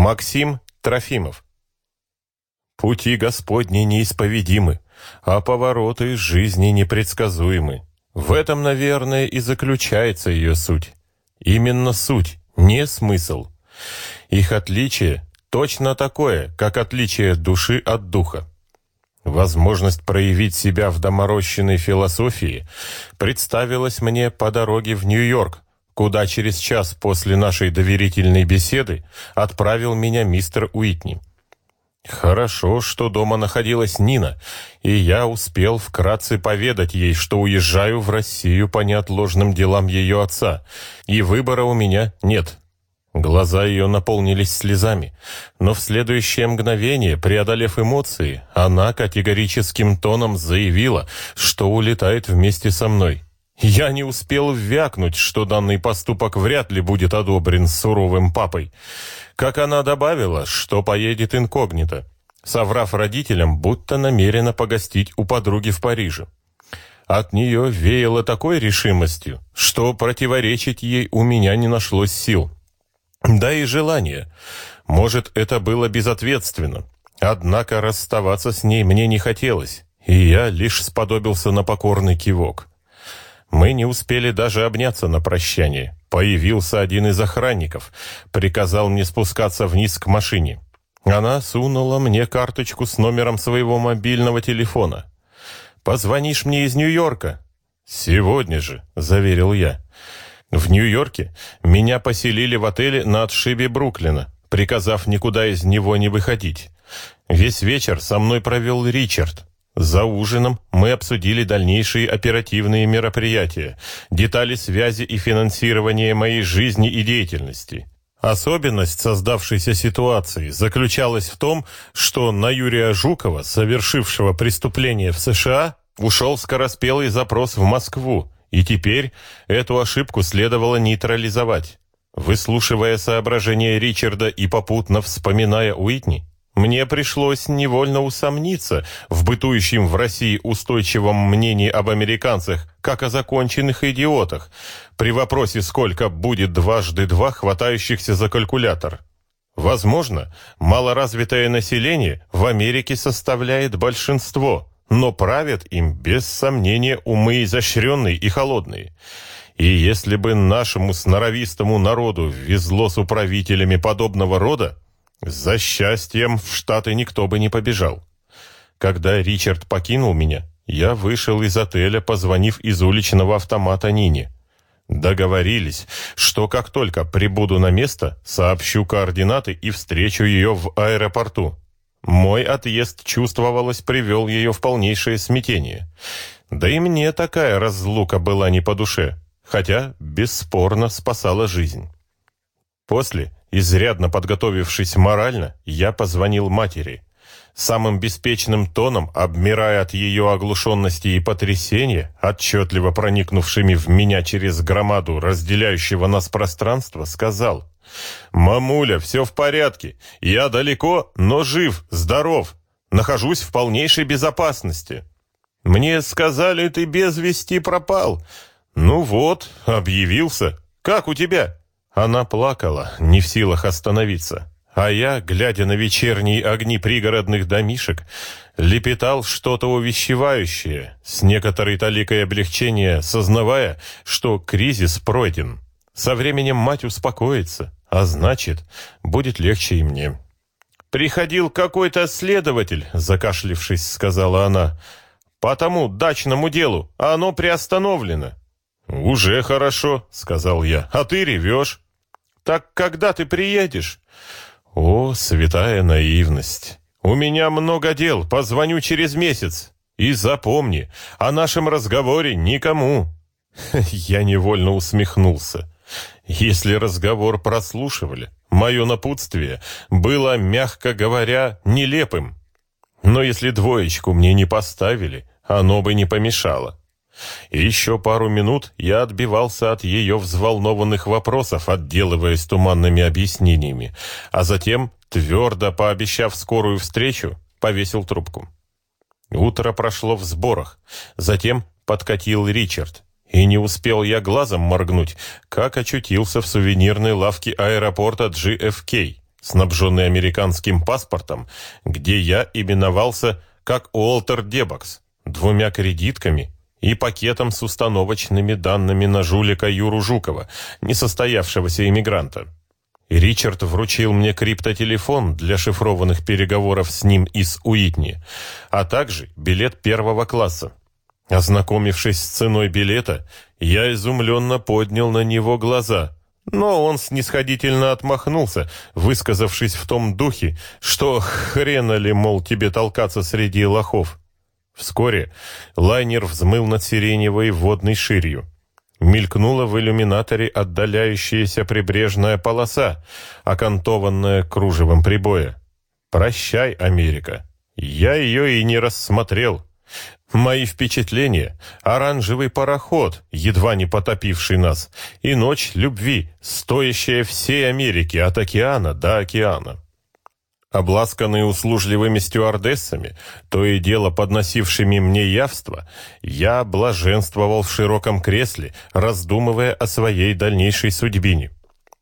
Максим Трофимов. Пути Господни неисповедимы, а повороты жизни непредсказуемы. В этом, наверное, и заключается ее суть. Именно суть, не смысл. Их отличие точно такое, как отличие души от духа. Возможность проявить себя в доморощенной философии представилась мне по дороге в Нью-Йорк, куда через час после нашей доверительной беседы отправил меня мистер Уитни. Хорошо, что дома находилась Нина, и я успел вкратце поведать ей, что уезжаю в Россию по неотложным делам ее отца, и выбора у меня нет. Глаза ее наполнились слезами, но в следующее мгновение, преодолев эмоции, она категорическим тоном заявила, что улетает вместе со мной. Я не успел вякнуть, что данный поступок вряд ли будет одобрен суровым папой. Как она добавила, что поедет инкогнито, соврав родителям, будто намерена погостить у подруги в Париже. От нее веяло такой решимостью, что противоречить ей у меня не нашлось сил. Да и желания. Может, это было безответственно. Однако расставаться с ней мне не хотелось, и я лишь сподобился на покорный кивок. Мы не успели даже обняться на прощание. Появился один из охранников, приказал мне спускаться вниз к машине. Она сунула мне карточку с номером своего мобильного телефона. «Позвонишь мне из Нью-Йорка?» «Сегодня же», — заверил я. В Нью-Йорке меня поселили в отеле на отшибе Бруклина, приказав никуда из него не выходить. Весь вечер со мной провел Ричард, за ужином мы обсудили дальнейшие оперативные мероприятия, детали связи и финансирования моей жизни и деятельности. Особенность создавшейся ситуации заключалась в том, что на Юрия Жукова, совершившего преступление в США, ушел скороспелый запрос в Москву, и теперь эту ошибку следовало нейтрализовать. Выслушивая соображения Ричарда и попутно вспоминая Уитни, мне пришлось невольно усомниться в бытующем в России устойчивом мнении об американцах, как о законченных идиотах, при вопросе, сколько будет дважды два хватающихся за калькулятор. Возможно, малоразвитое население в Америке составляет большинство, но правят им без сомнения умы изощренные и холодные. И если бы нашему сноровистому народу везло с управителями подобного рода, за счастьем в Штаты никто бы не побежал. Когда Ричард покинул меня, я вышел из отеля, позвонив из уличного автомата Нине. Договорились, что как только прибуду на место, сообщу координаты и встречу ее в аэропорту. Мой отъезд, чувствовалось, привел ее в полнейшее смятение. Да и мне такая разлука была не по душе, хотя бесспорно спасала жизнь. После Изрядно подготовившись морально, я позвонил матери. Самым беспечным тоном, обмирая от ее оглушенности и потрясения, отчетливо проникнувшими в меня через громаду разделяющего нас пространства, сказал «Мамуля, все в порядке. Я далеко, но жив, здоров. Нахожусь в полнейшей безопасности. Мне сказали, ты без вести пропал. Ну вот, объявился. Как у тебя?» Она плакала, не в силах остановиться. А я, глядя на вечерние огни пригородных домишек, лепетал что-то увещевающее, с некоторой толикой облегчения, сознавая, что кризис пройден. Со временем мать успокоится, а значит, будет легче и мне. «Приходил какой-то следователь», — закашлившись, сказала она, — «по тому дачному делу, а оно приостановлено». «Уже хорошо», — сказал я, — «а ты ревешь». «Так когда ты приедешь?» «О, святая наивность! У меня много дел, позвоню через месяц. И запомни, о нашем разговоре никому». Я невольно усмехнулся. Если разговор прослушивали, мое напутствие было, мягко говоря, нелепым. Но если двоечку мне не поставили, оно бы не помешало. Еще пару минут я отбивался от ее взволнованных вопросов, отделываясь туманными объяснениями, а затем, твердо пообещав скорую встречу, повесил трубку. Утро прошло в сборах, затем подкатил Ричард, и не успел я глазом моргнуть, как очутился в сувенирной лавке аэропорта GFK, снабженный американским паспортом, где я именовался как Уолтер Дебакс, двумя кредитками и пакетом с установочными данными на жулика Юру Жукова, несостоявшегося иммигранта. Ричард вручил мне криптотелефон для шифрованных переговоров с ним из Уитни, а также билет первого класса. Ознакомившись с ценой билета, я изумленно поднял на него глаза, но он снисходительно отмахнулся, высказавшись в том духе, что хрена ли, мол, тебе толкаться среди лохов. Вскоре лайнер взмыл над сиреневой водной ширью. Мелькнула в иллюминаторе отдаляющаяся прибрежная полоса, окантованная кружевом прибоя. «Прощай, Америка!» Я ее и не рассмотрел. Мои впечатления — оранжевый пароход, едва не потопивший нас, и ночь любви, стоящая всей Америки от океана до океана. Обласканный услужливыми стюардессами, то и дело подносившими мне явство, я блаженствовал в широком кресле, раздумывая о своей дальнейшей судьбине.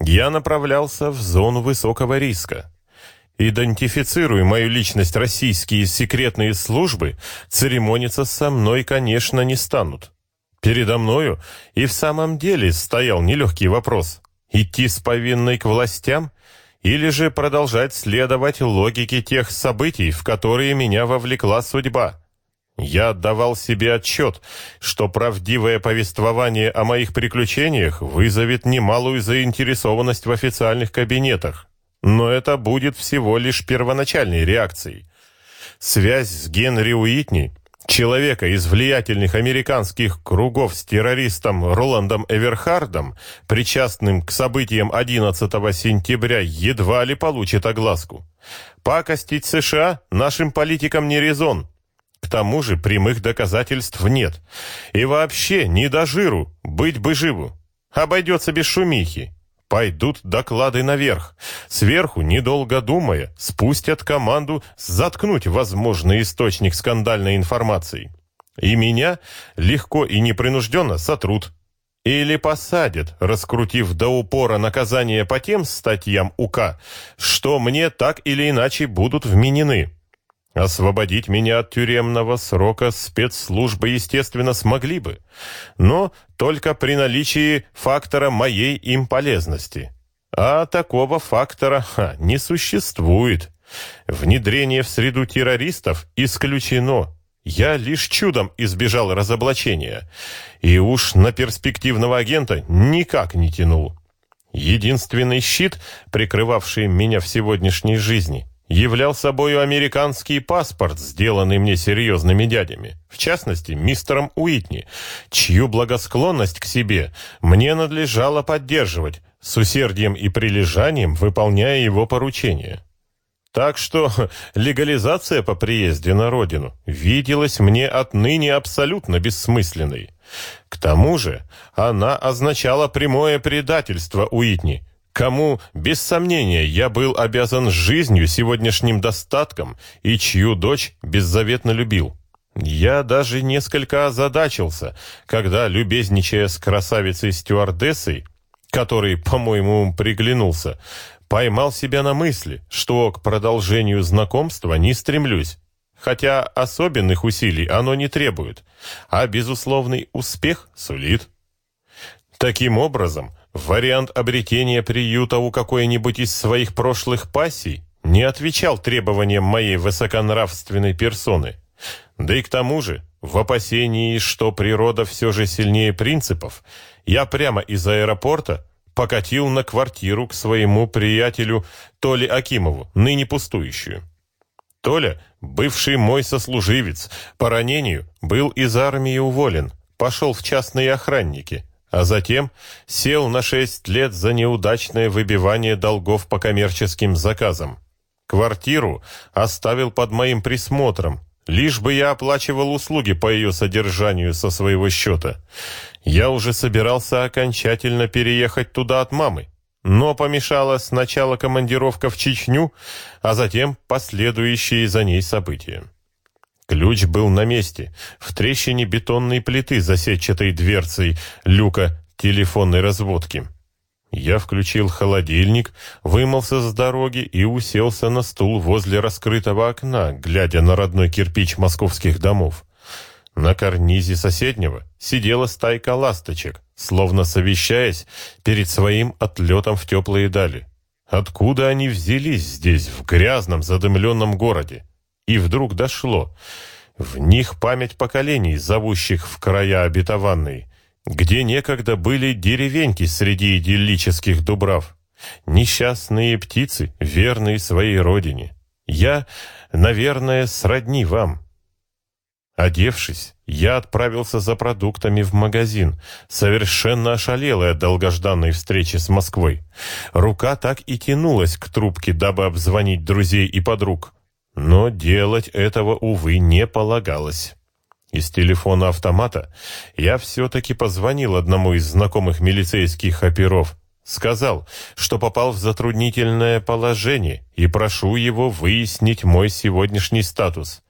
Я направлялся в зону высокого риска. Идентифицируя мою личность российские секретные службы, церемониться со мной, конечно, не станут. Передо мною и в самом деле стоял нелегкий вопрос. Идти с повинной к властям или же продолжать следовать логике тех событий, в которые меня вовлекла судьба. Я отдавал себе отчет, что правдивое повествование о моих приключениях вызовет немалую заинтересованность в официальных кабинетах. Но это будет всего лишь первоначальной реакцией. Связь с Генри Уитни Человека из влиятельных американских кругов с террористом Роландом Эверхардом, причастным к событиям 11 сентября, едва ли получит огласку. Пакостить США нашим политикам не резон. К тому же прямых доказательств нет. И вообще, не до жиру, быть бы живу. Обойдется без шумихи. Пойдут доклады наверх. Сверху, недолго думая, спустят команду заткнуть возможный источник скандальной информации. И меня легко и непринужденно сотрут. Или посадят, раскрутив до упора наказание по тем статьям УК, что мне так или иначе будут вменены. Освободить меня от тюремного срока спецслужбы, естественно, смогли бы, но только при наличии фактора моей им полезности. А такого фактора ха, не существует. Внедрение в среду террористов исключено. Я лишь чудом избежал разоблачения, и уж на перспективного агента никак не тянул. Единственный щит, прикрывавший меня в сегодняшней жизни — являл собою американский паспорт, сделанный мне серьезными дядями, в частности, мистером Уитни, чью благосклонность к себе мне надлежало поддерживать, с усердием и прилежанием выполняя его поручения. Так что легализация по приезде на родину виделась мне отныне абсолютно бессмысленной. К тому же она означала прямое предательство Уитни – кому, без сомнения, я был обязан жизнью, сегодняшним достатком и чью дочь беззаветно любил. Я даже несколько озадачился, когда, любезничая с красавицей-стюардессой, который, по-моему, приглянулся, поймал себя на мысли, что к продолжению знакомства не стремлюсь, хотя особенных усилий оно не требует, а безусловный успех сулит. Таким образом, Вариант обретения приюта у какой-нибудь из своих прошлых пассий не отвечал требованиям моей высоконравственной персоны. Да и к тому же, в опасении, что природа все же сильнее принципов, я прямо из аэропорта покатил на квартиру к своему приятелю Толе Акимову, ныне пустующую. Толя, бывший мой сослуживец, по ранению был из армии уволен, пошел в частные охранники – а затем сел на шесть лет за неудачное выбивание долгов по коммерческим заказам. Квартиру оставил под моим присмотром, лишь бы я оплачивал услуги по ее содержанию со своего счета. Я уже собирался окончательно переехать туда от мамы, но помешала сначала командировка в Чечню, а затем последующие за ней события. Ключ был на месте, в трещине бетонной плиты за сетчатой дверцей люка телефонной разводки. Я включил холодильник, вымылся с дороги и уселся на стул возле раскрытого окна, глядя на родной кирпич московских домов. На карнизе соседнего сидела стайка ласточек, словно совещаясь перед своим отлетом в теплые дали. Откуда они взялись здесь, в грязном задымленном городе? И вдруг дошло. В них память поколений, зовущих в края обетованные, где некогда были деревеньки среди идиллических дубрав. Несчастные птицы, верные своей родине. Я, наверное, сродни вам. Одевшись, я отправился за продуктами в магазин, совершенно ошалелый от долгожданной встречи с Москвой. Рука так и тянулась к трубке, дабы обзвонить друзей и подруг. Но делать этого, увы, не полагалось. Из телефона автомата я все-таки позвонил одному из знакомых милицейских оперов. Сказал, что попал в затруднительное положение и прошу его выяснить мой сегодняшний статус.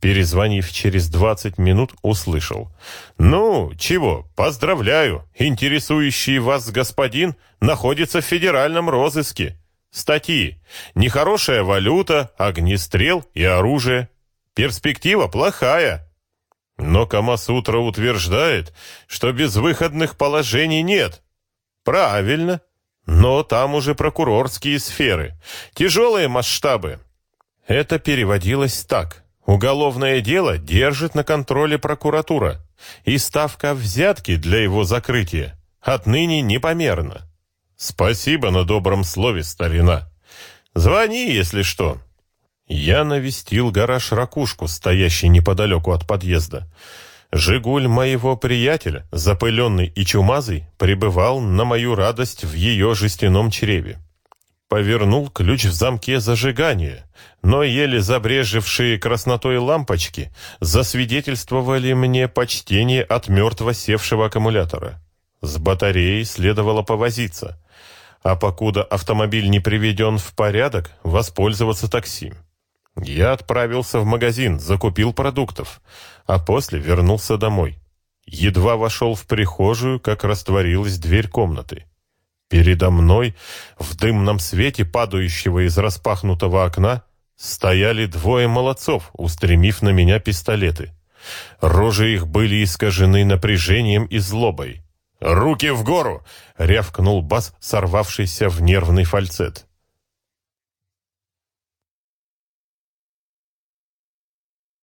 Перезвонив через 20 минут, услышал. «Ну, чего, поздравляю, интересующий вас господин находится в федеральном розыске. Статьи. Нехорошая валюта, огнестрел и оружие. Перспектива плохая. Но Камасутра утверждает, что безвыходных положений нет. Правильно. Но там уже прокурорские сферы. Тяжелые масштабы. Это переводилось так. Уголовное дело держит на контроле прокуратура, и ставка взятки для его закрытия отныне непомерна. Спасибо на добром слове, старина. Звони, если что. Я навестил гараж-ракушку, стоящий неподалеку от подъезда. «Жигуль» моего приятеля, запыленный и чумазый, пребывал на мою радость в ее жестяном чреве повернул ключ в замке зажигания, но еле забрежевшие краснотой лампочки засвидетельствовали мне почтение от мертво севшего аккумулятора. С батареей следовало повозиться, а покуда автомобиль не приведен в порядок, воспользоваться такси. Я отправился в магазин, закупил продуктов, а после вернулся домой. Едва вошел в прихожую, как растворилась дверь комнаты. Передо мной, в дымном свете, падающего из распахнутого окна, стояли двое молодцов, устремив на меня пистолеты. Рожи их были искажены напряжением и злобой. «Руки в гору!» — рявкнул бас, сорвавшийся в нервный фальцет.